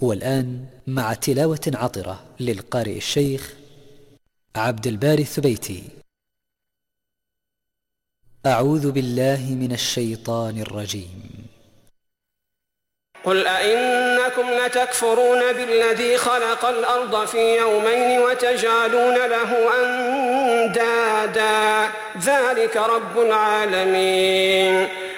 والآن مع تلاوة عطرة للقارئ الشيخ عبد الباري الثبيتي أعوذ بالله من الشيطان الرجيم. قل أئنكم لتكفرون بالذي خلق الأرض في يومين وتجعلون له أندادا. ذلك رب العالمين.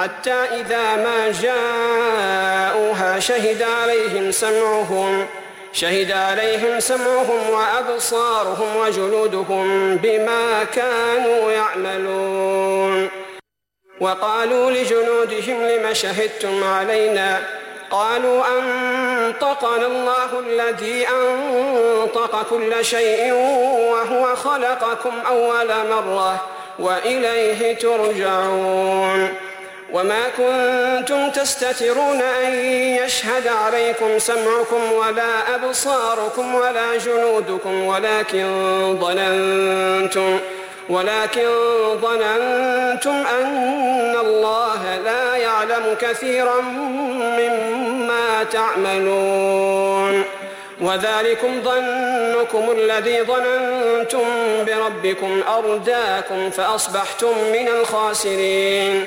حتى إذا ما جاءوها شهد عليهم سمعهم شهد عليهم سمعهم وأبصارهم وجلودهم بما كانوا يعملون. وقالوا لجنودهم لم شهدتم علينا؟ قالوا أنطقنا الله الذي أنطق كل شيء وهو خلقكم أول مرة وإليه ترجعون. وما كنتم تستترون أن يشهد عليكم سمعكم ولا أبصاركم ولا جنودكم ولكن ظننتم ولكن ظننتم أن الله لا يعلم كثيرا مما تعملون. وذلكم ظنكم الذي ظننتم بربكم أرداكم فأصبحتم من الخاسرين.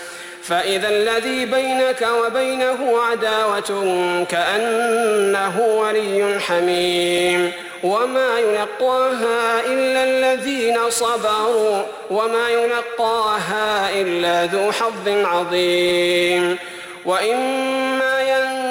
فإذا الذي بينك وبينه عداوة كأنه ولي حميم وما ينقاها إلا الذين صبروا وما ينقاها إلا ذو حظ عظيم وإما ينقاها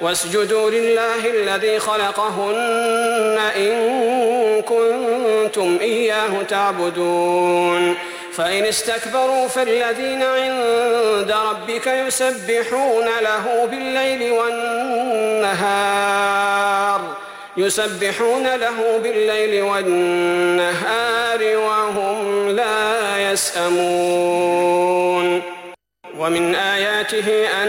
واسجدوا لله الذي خلقهن إن كنتم إياه تعبدون. فإن استكبروا فالذين عند ربك يسبحون له بالليل والنهار يسبحون له بالليل والنهار وهم لا يسأمون. ومن آياته أن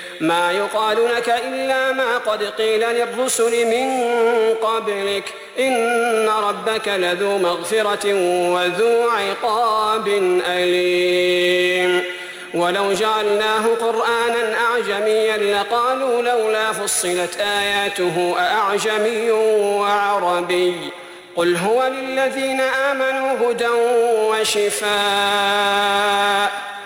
ما يقال لك إلا ما قد قيل للرسل من قبلك. إن ربك لذو مغفرة وذو عقاب أليم. ولو جعلناه قرآنا أعجميا لقالوا لولا فصلت آياته أأعجمي وعربي. قل هو للذين آمنوا هدى وشفاء.